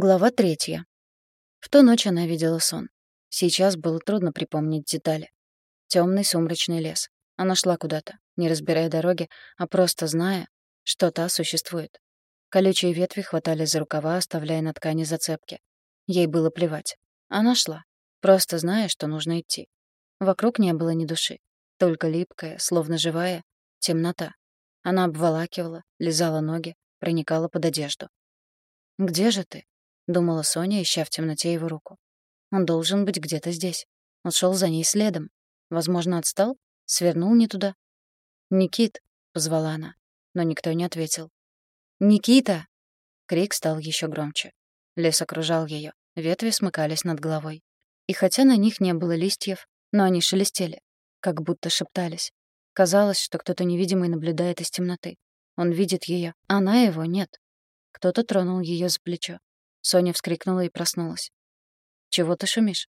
Глава третья. В ту ночь она видела сон. Сейчас было трудно припомнить детали. Темный сумрачный лес. Она шла куда-то, не разбирая дороги, а просто зная, что та существует. Колючие ветви хватали за рукава, оставляя на ткани зацепки. Ей было плевать. Она шла, просто зная, что нужно идти. Вокруг не было ни души, только липкая, словно живая, темнота. Она обволакивала, лизала ноги, проникала под одежду. «Где же ты?» Думала Соня, ища в темноте его руку. Он должен быть где-то здесь. Он шел за ней следом. Возможно, отстал? Свернул не туда? «Никит!» — позвала она, но никто не ответил. «Никита!» Крик стал еще громче. Лес окружал ее, ветви смыкались над головой. И хотя на них не было листьев, но они шелестели, как будто шептались. Казалось, что кто-то невидимый наблюдает из темноты. Он видит ее, а она его нет. Кто-то тронул ее за плечо. Соня вскрикнула и проснулась. «Чего ты шумишь?»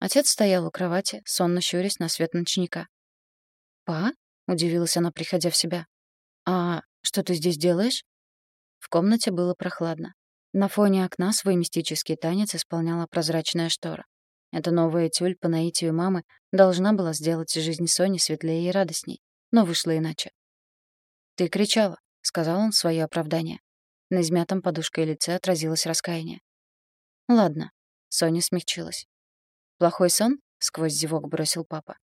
Отец стоял у кровати, сонно щурясь на свет ночника. «Па?» — удивилась она, приходя в себя. «А что ты здесь делаешь?» В комнате было прохладно. На фоне окна свой мистический танец исполняла прозрачная штора. Эта новая тюль по наитию мамы должна была сделать жизнь Сони светлее и радостней, но вышло иначе. «Ты кричала», — сказал он в своё оправдание. На измятом подушкой лице отразилось раскаяние. «Ладно», — Соня смягчилась. «Плохой сон?» — сквозь зевок бросил папа.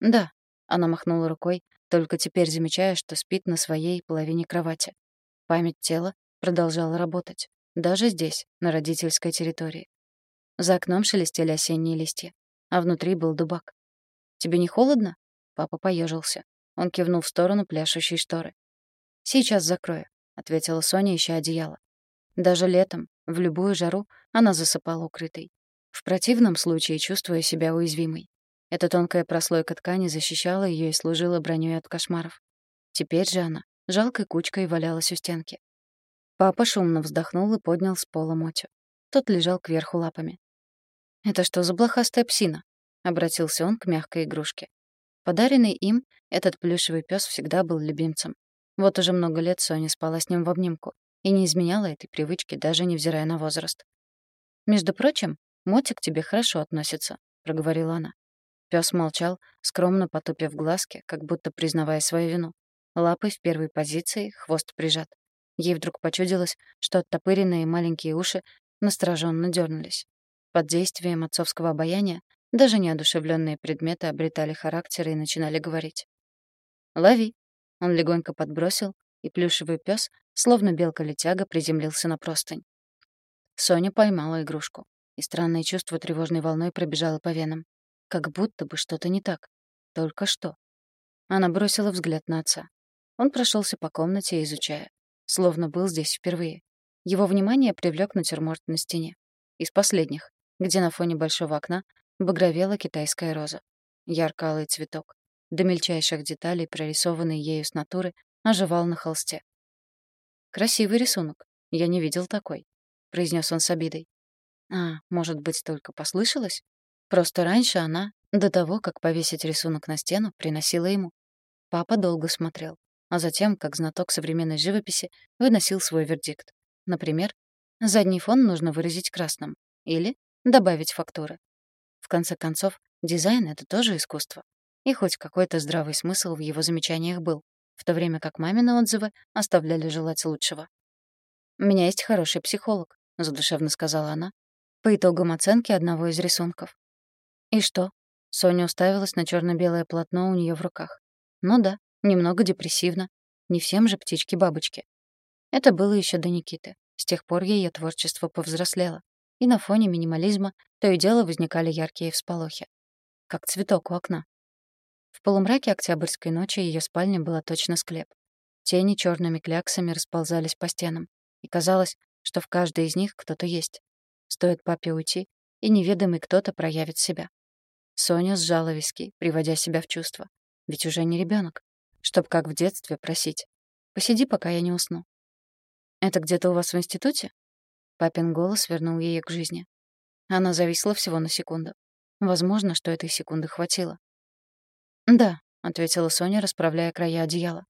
«Да», — она махнула рукой, только теперь замечая, что спит на своей половине кровати. Память тела продолжала работать, даже здесь, на родительской территории. За окном шелестели осенние листья, а внутри был дубак. «Тебе не холодно?» — папа поежился. Он кивнул в сторону пляшущей шторы. «Сейчас закрою ответила Соня, ища одеяло. Даже летом, в любую жару, она засыпала укрытой. В противном случае чувствуя себя уязвимой. Эта тонкая прослойка ткани защищала ее и служила броней от кошмаров. Теперь же она жалкой кучкой валялась у стенки. Папа шумно вздохнул и поднял с пола Мотю. Тот лежал кверху лапами. «Это что за блохастая псина?» — обратился он к мягкой игрушке. Подаренный им, этот плюшевый пес всегда был любимцем. Вот уже много лет Соня спала с ним в обнимку и не изменяла этой привычки, даже невзирая на возраст. «Между прочим, Мотик тебе хорошо относится», — проговорила она. Пёс молчал, скромно потупив глазки, как будто признавая свою вину. Лапы в первой позиции, хвост прижат. Ей вдруг почудилось, что оттопыренные маленькие уши настороженно дернулись. Под действием отцовского обаяния даже неодушевленные предметы обретали характер и начинали говорить. «Лови», он легонько подбросил, и плюшевый пес, словно белка-летяга, приземлился на простынь. Соня поймала игрушку, и странное чувство тревожной волной пробежало по венам. Как будто бы что-то не так. Только что. Она бросила взгляд на отца. Он прошелся по комнате, изучая. Словно был здесь впервые. Его внимание привлек натюрморт на стене. Из последних, где на фоне большого окна багровела китайская роза. Ярко-алый цветок до мельчайших деталей, прорисованный ею с натуры, оживал на холсте. «Красивый рисунок. Я не видел такой», — произнес он с обидой. «А, может быть, только послышалось? Просто раньше она, до того, как повесить рисунок на стену, приносила ему. Папа долго смотрел, а затем, как знаток современной живописи, выносил свой вердикт. Например, задний фон нужно выразить красным или добавить фактуры. В конце концов, дизайн — это тоже искусство. И хоть какой-то здравый смысл в его замечаниях был, в то время как мамины отзывы оставляли желать лучшего. «У меня есть хороший психолог», — задушевно сказала она, по итогам оценки одного из рисунков. «И что?» — Соня уставилась на черно белое полотно у нее в руках. «Ну да, немного депрессивно. Не всем же птички-бабочки». Это было еще до Никиты. С тех пор ее творчество повзрослело. И на фоне минимализма то и дело возникали яркие всполохи. Как цветок у окна. В полумраке октябрьской ночи ее спальня была точно склеп. Тени черными кляксами расползались по стенам, и казалось, что в каждой из них кто-то есть. Стоит папе уйти, и неведомый кто-то проявит себя. Соня сжала виски, приводя себя в чувство. Ведь уже не ребенок, чтоб как в детстве просить. «Посиди, пока я не усну». «Это где-то у вас в институте?» Папин голос вернул ее к жизни. Она зависла всего на секунду. Возможно, что этой секунды хватило. «Да», — ответила Соня, расправляя края одеяла.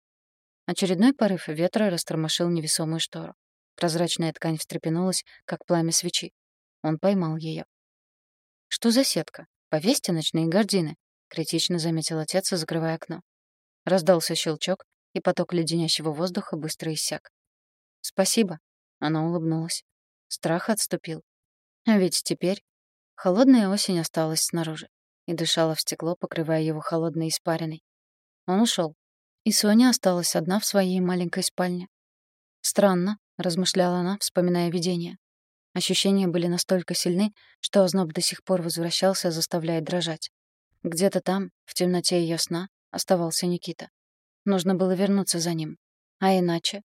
Очередной порыв ветра растормошил невесомую штору. Прозрачная ткань встрепенулась, как пламя свечи. Он поймал ее. «Что за сетка? Повесьте ночные гардины», — критично заметил отец, закрывая окно. Раздался щелчок, и поток леденящего воздуха быстро иссяк. «Спасибо», — она улыбнулась. Страх отступил. А ведь теперь холодная осень осталась снаружи и дышала в стекло, покрывая его холодной испариной. Он ушел, и Соня осталась одна в своей маленькой спальне. «Странно», — размышляла она, вспоминая видение. Ощущения были настолько сильны, что озноб до сих пор возвращался, заставляя дрожать. Где-то там, в темноте ее сна, оставался Никита. Нужно было вернуться за ним. А иначе